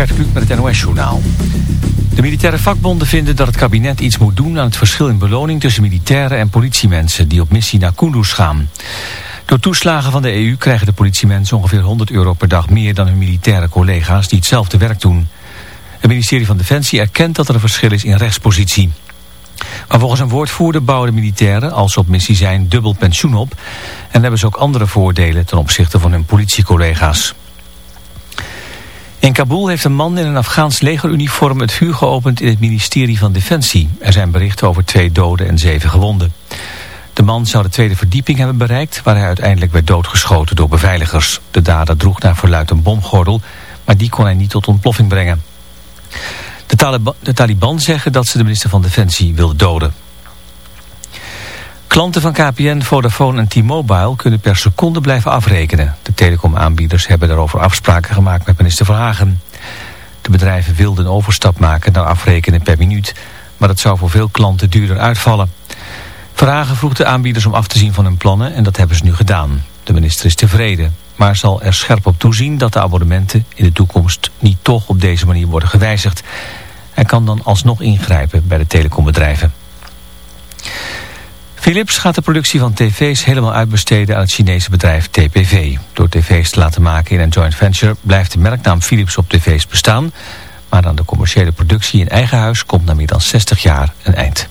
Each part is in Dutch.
Gert Kluk met het NOS-journaal. De militaire vakbonden vinden dat het kabinet iets moet doen aan het verschil in beloning tussen militairen en politiemensen die op missie naar Kunduz gaan. Door toeslagen van de EU krijgen de politiemensen ongeveer 100 euro per dag meer dan hun militaire collega's die hetzelfde werk doen. Het ministerie van Defensie erkent dat er een verschil is in rechtspositie. Maar volgens een woordvoerder bouwen de militairen, als ze op missie zijn, dubbel pensioen op. En hebben ze ook andere voordelen ten opzichte van hun politiecollega's. In Kabul heeft een man in een Afghaans legeruniform het vuur geopend in het ministerie van Defensie. Er zijn berichten over twee doden en zeven gewonden. De man zou de tweede verdieping hebben bereikt, waar hij uiteindelijk werd doodgeschoten door beveiligers. De dader droeg naar verluid een bomgordel, maar die kon hij niet tot ontploffing brengen. De, Taliban, de Taliban zeggen dat ze de minister van Defensie wilden doden. Klanten van KPN, Vodafone en T-Mobile kunnen per seconde blijven afrekenen. De telecomaanbieders hebben daarover afspraken gemaakt met minister Verhagen. De bedrijven wilden een overstap maken naar afrekenen per minuut, maar dat zou voor veel klanten duurder uitvallen. Verhagen vroeg de aanbieders om af te zien van hun plannen en dat hebben ze nu gedaan. De minister is tevreden, maar zal er scherp op toezien dat de abonnementen in de toekomst niet toch op deze manier worden gewijzigd. Hij kan dan alsnog ingrijpen bij de telecombedrijven. Philips gaat de productie van tv's helemaal uitbesteden aan het Chinese bedrijf TPV. Door tv's te laten maken in een joint venture blijft de merknaam Philips op tv's bestaan. Maar aan de commerciële productie in eigen huis komt na meer dan 60 jaar een eind.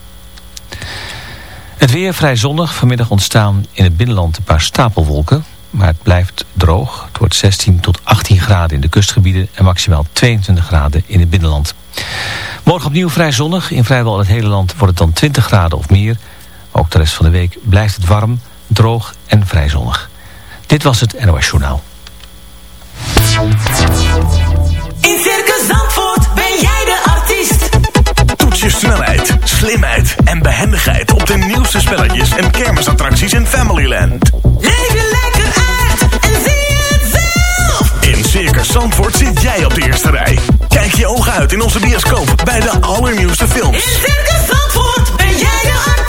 Het weer vrij zonnig. Vanmiddag ontstaan in het binnenland een paar stapelwolken. Maar het blijft droog. Het wordt 16 tot 18 graden in de kustgebieden en maximaal 22 graden in het binnenland. Morgen opnieuw vrij zonnig. In vrijwel het hele land wordt het dan 20 graden of meer. Ook de rest van de week blijft het warm, droog en vrij zonnig. Dit was het NOS Journaal. In Circus Zandvoort ben jij de artiest. Toets je snelheid, slimheid en behendigheid op de nieuwste spelletjes en kermisattracties in Familyland. Leef je lekker uit en zie het zelf. In Circus Zandvoort zit jij op de eerste rij. Kijk je ogen uit in onze bioscoop bij de allernieuwste In films. Circus Zandvoort ben jij de artiest.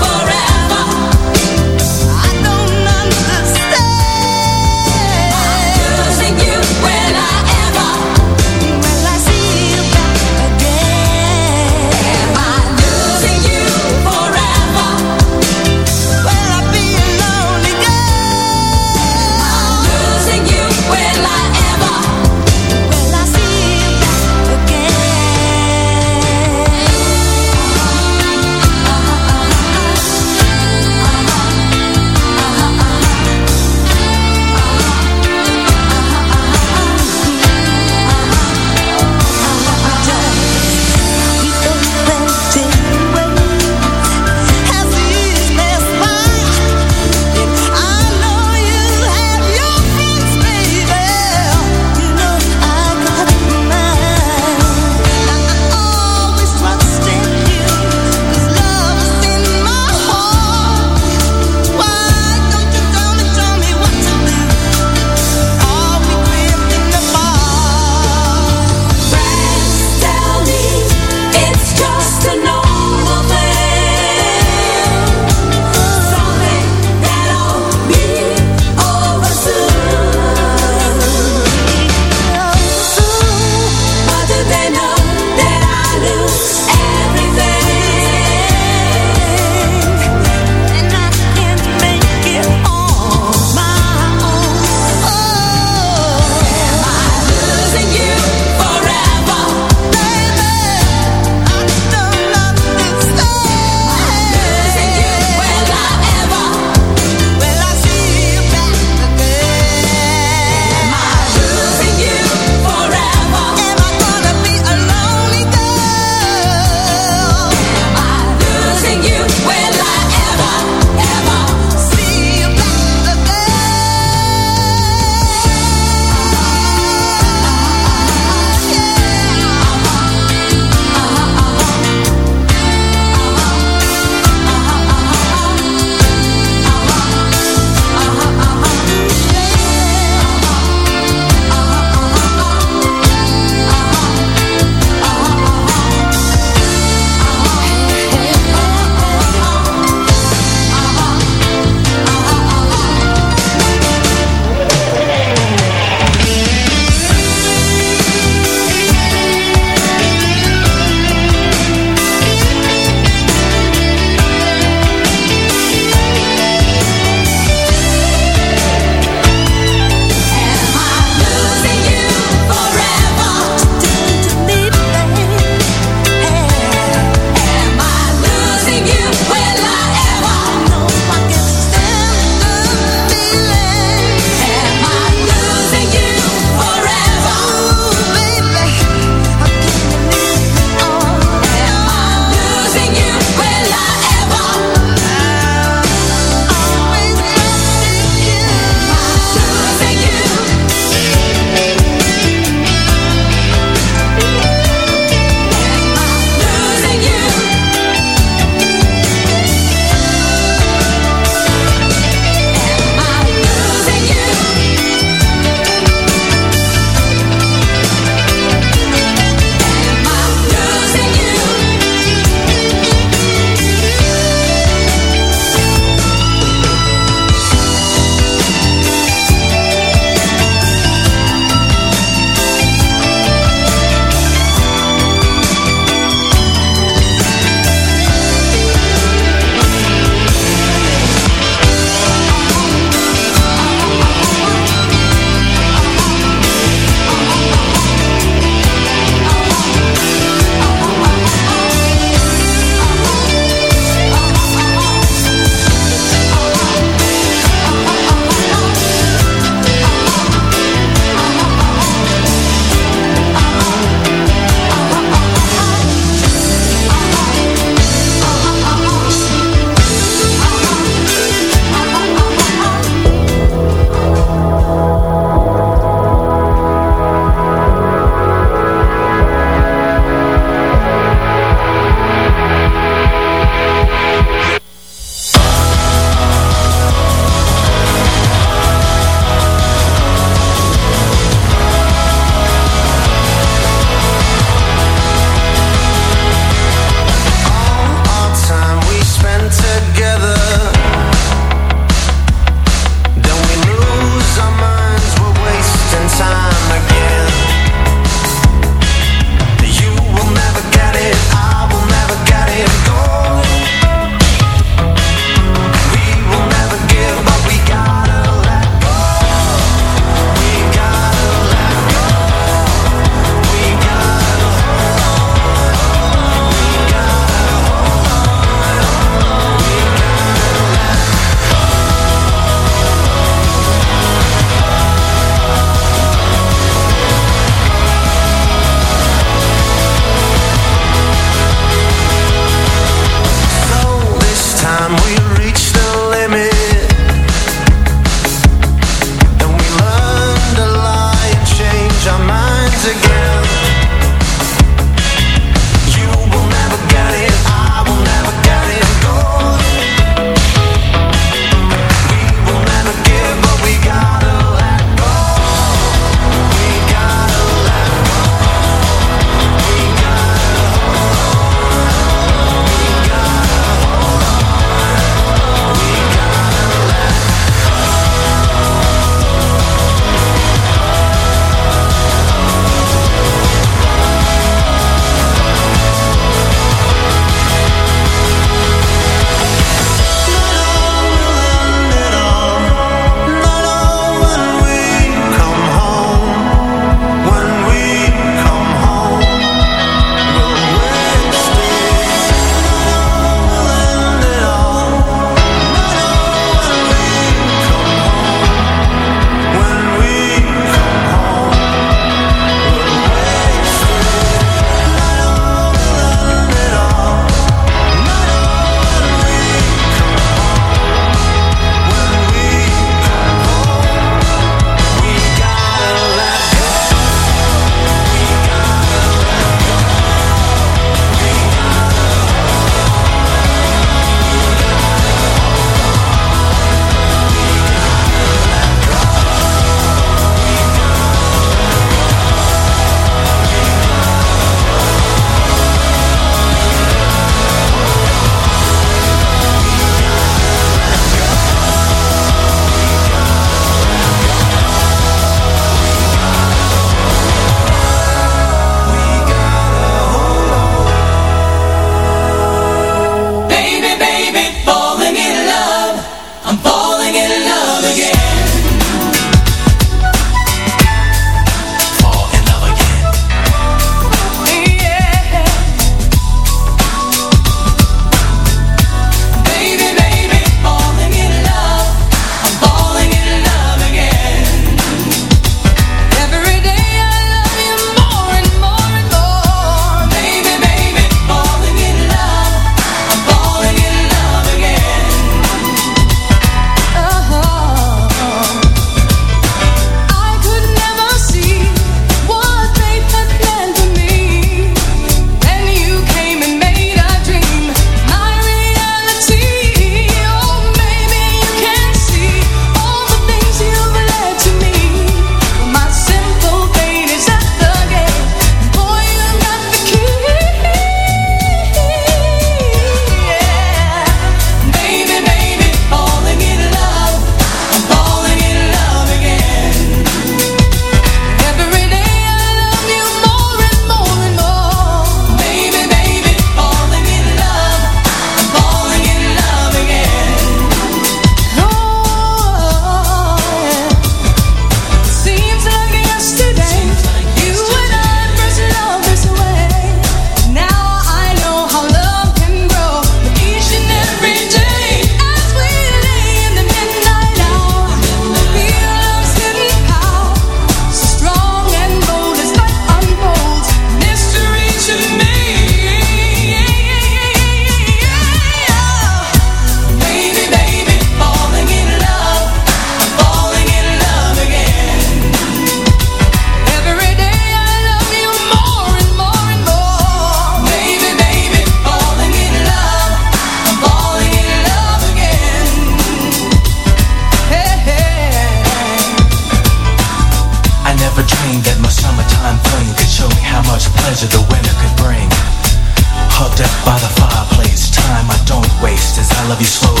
love you slow.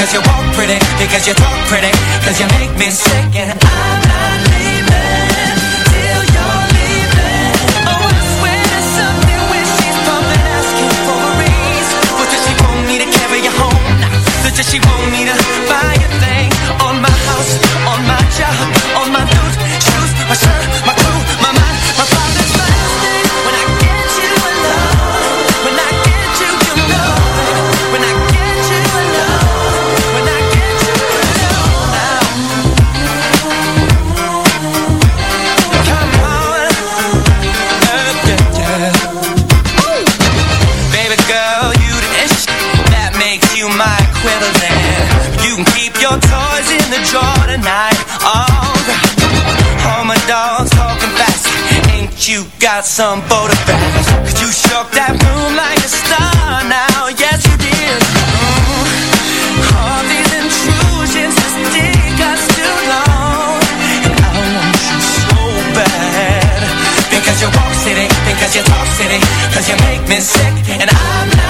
Cause you walk pretty, because you talk pretty, cause you make me sick and I the draw tonight. Oh, all my dogs talking fast. Ain't you got some boat Cause you shook that room like a star now. Yes, you did. Ooh, all these intrusions just take us too long. And I want you so bad. Because you walk city, because you talk city, because you make me sick, and I'm not.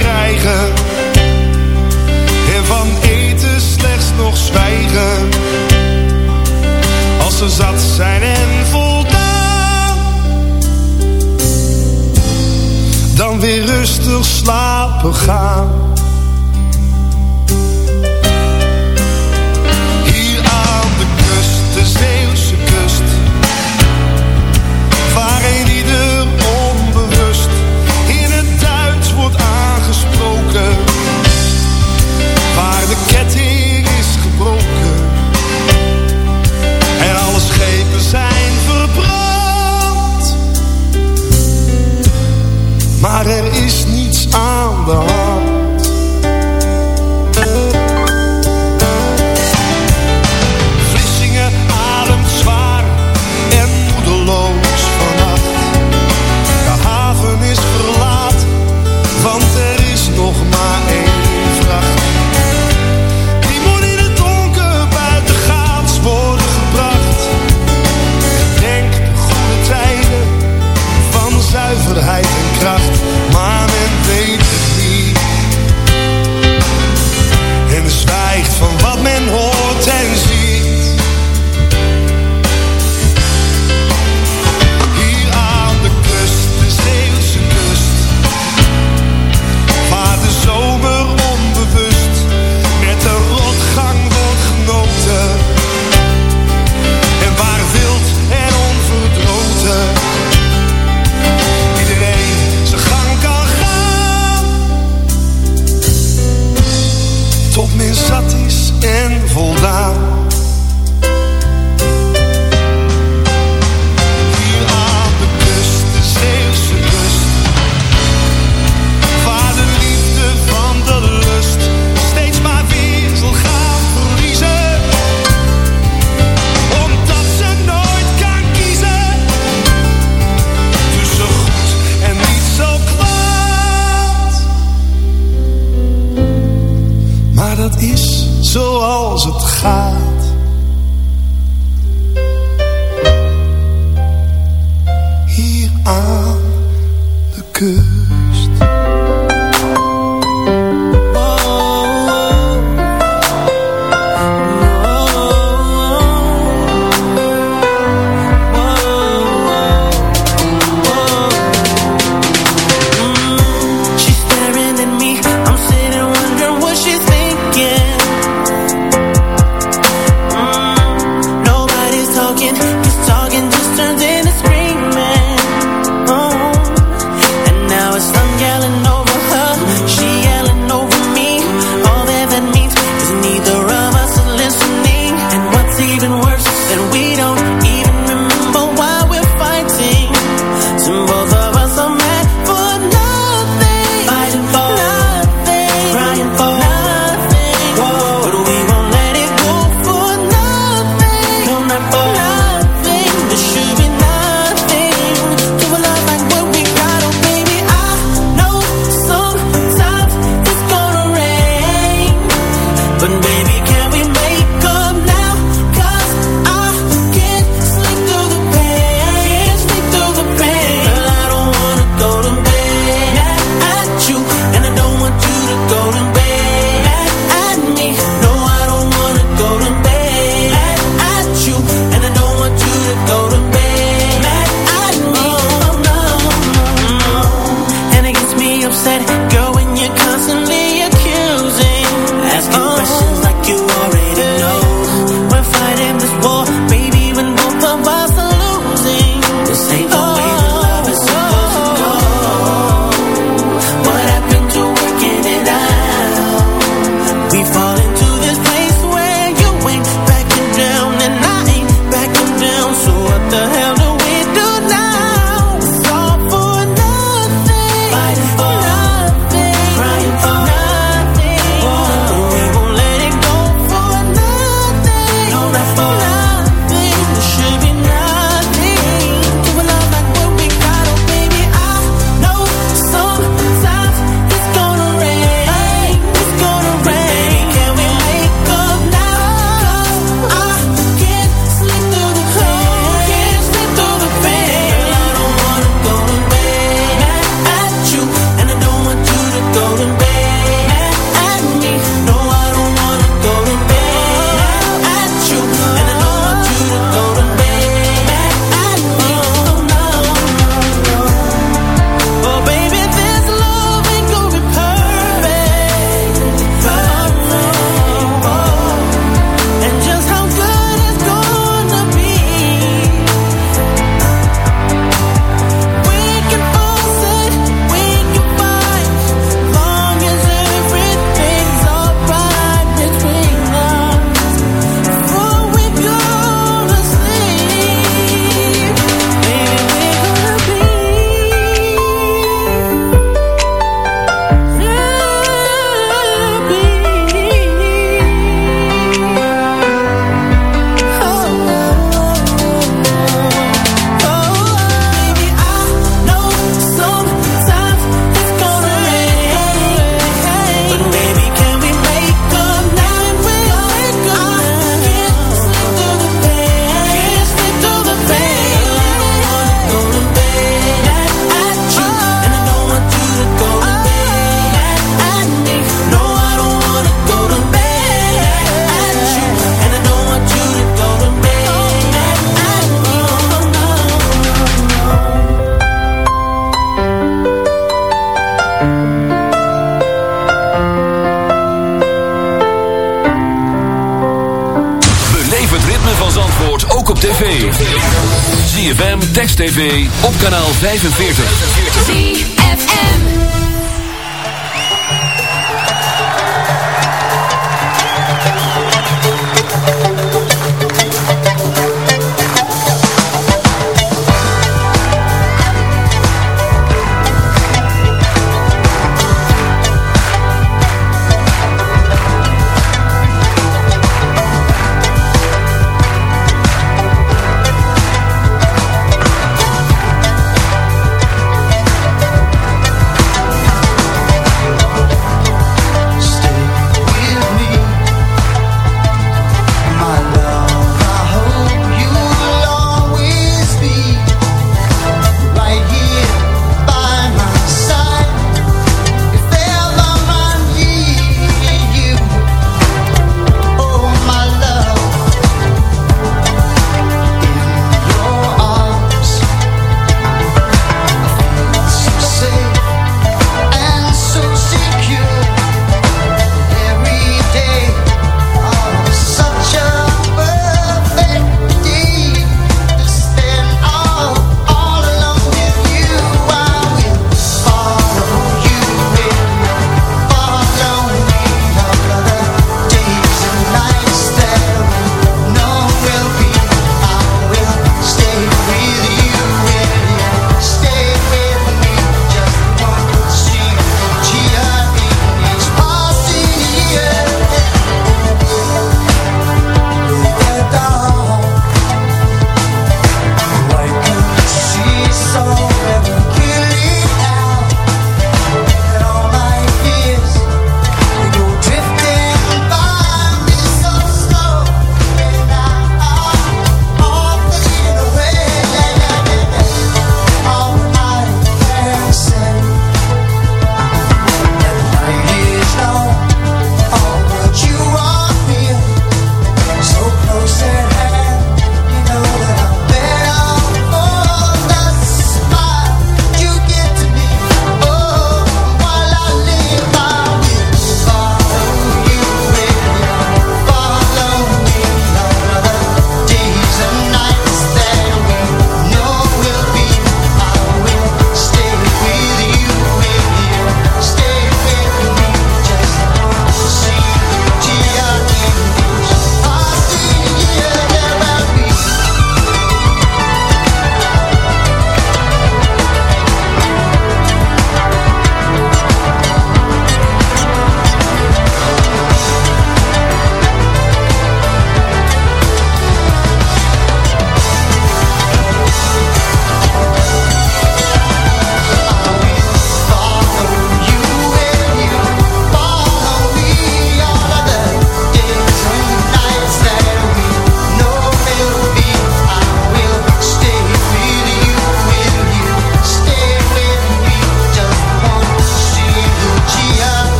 krijgen. En van eten slechts nog zwijgen. Als ze zat zijn en voldaan Dan weer rustig slapen gaan. 45.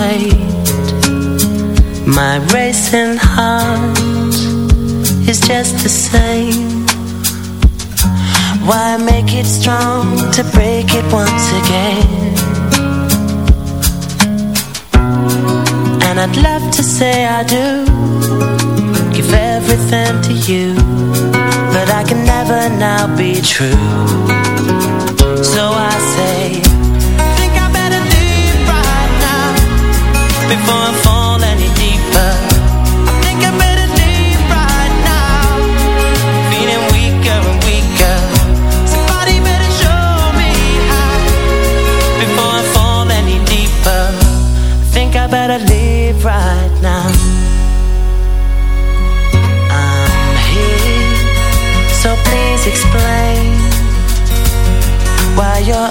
wait My racing heart is just the same. Why make it strong to break it once again? And I'd love to say I do Give everything to you But I can never now be true. So I say before I fall any deeper. I think I better leave right now. Feeling weaker and weaker. Somebody better show me how. Before I fall any deeper. I think I better leave right now. I'm here So please explain Why you're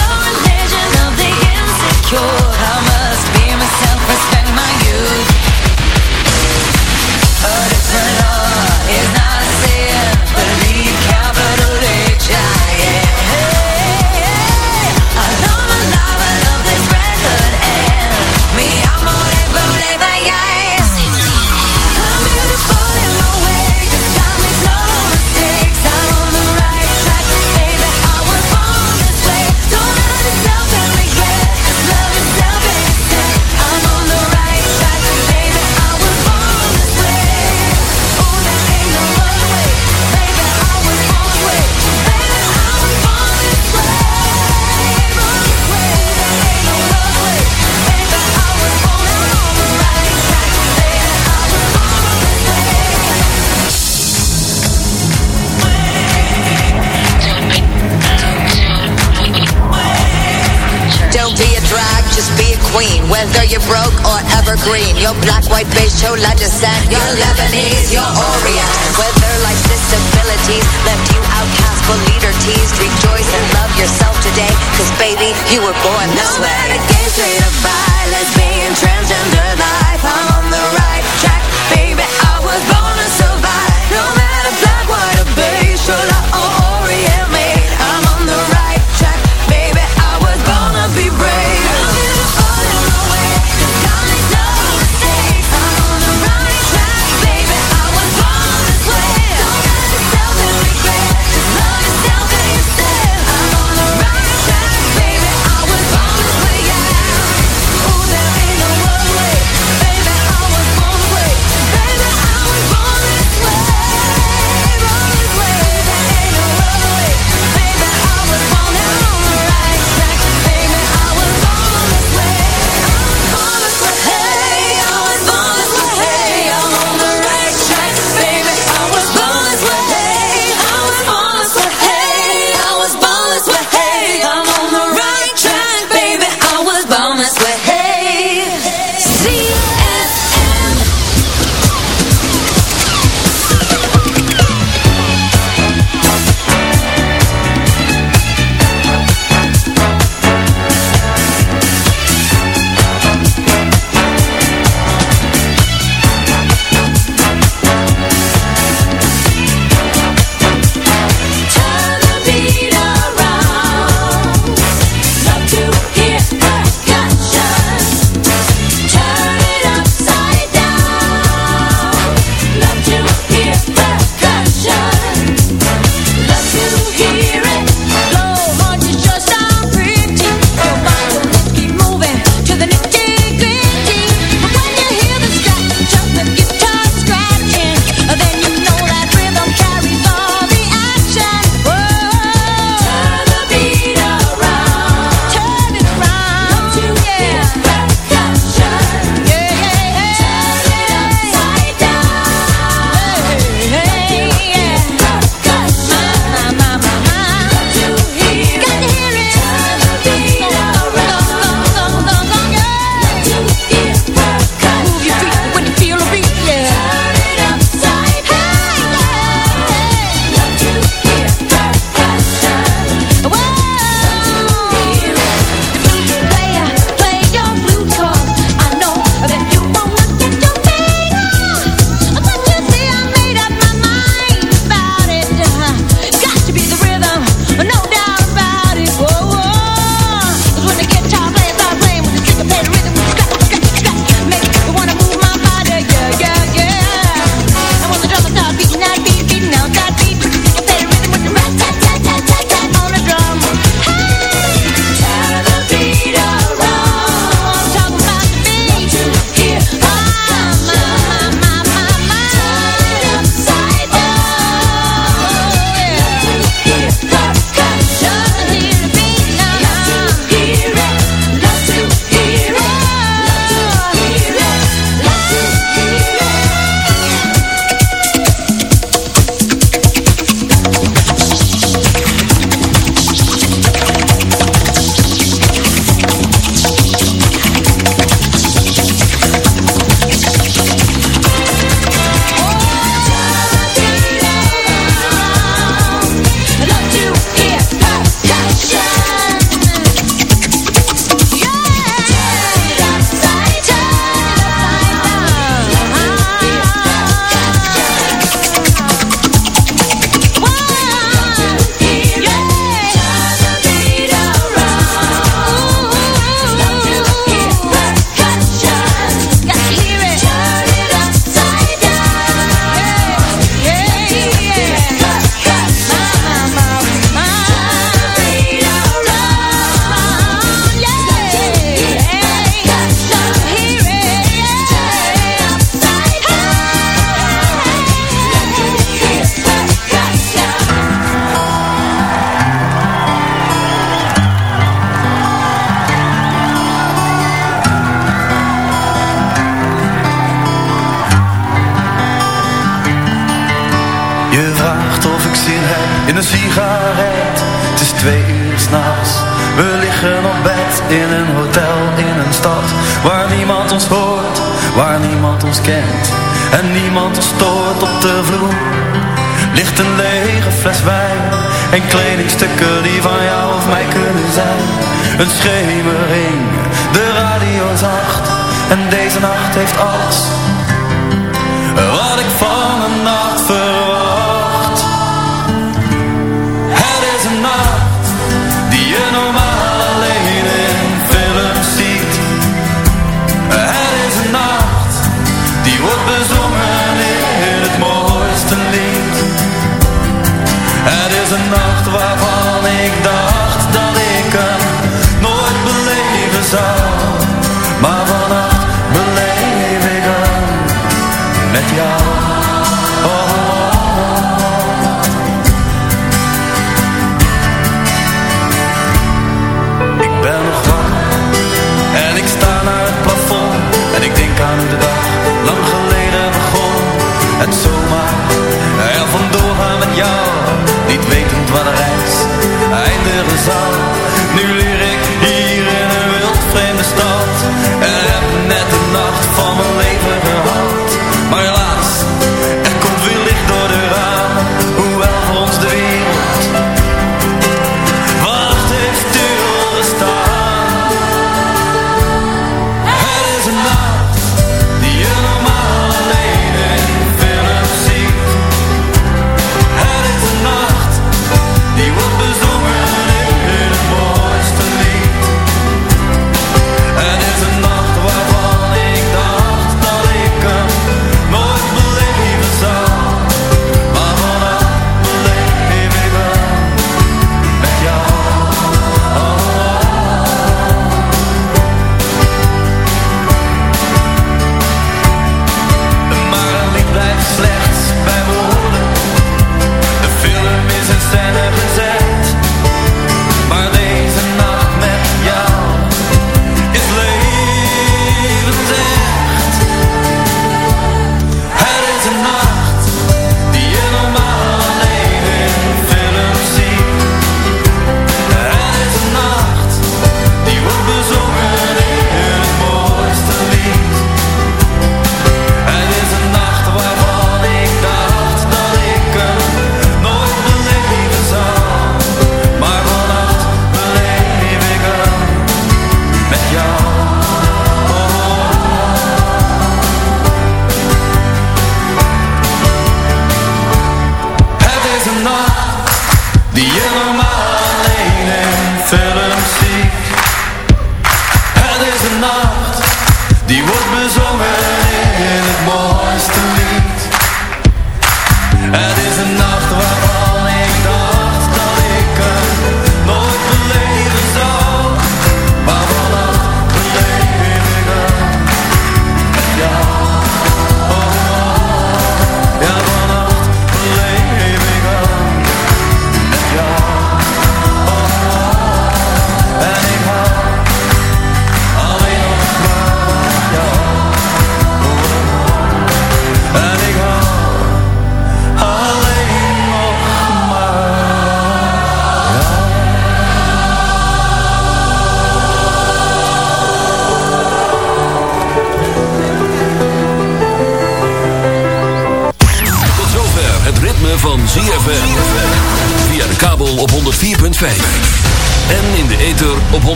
evergreen. Your black, white, beige, chola descent. Your Lebanese, your Orient. Whether life's disabilities left you outcast for leader teased, rejoice and love yourself today. Cause baby, you were born this no way. No matter gay, straight or bi, lesbian, transgender.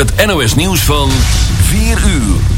Het NOS nieuws van 4 uur.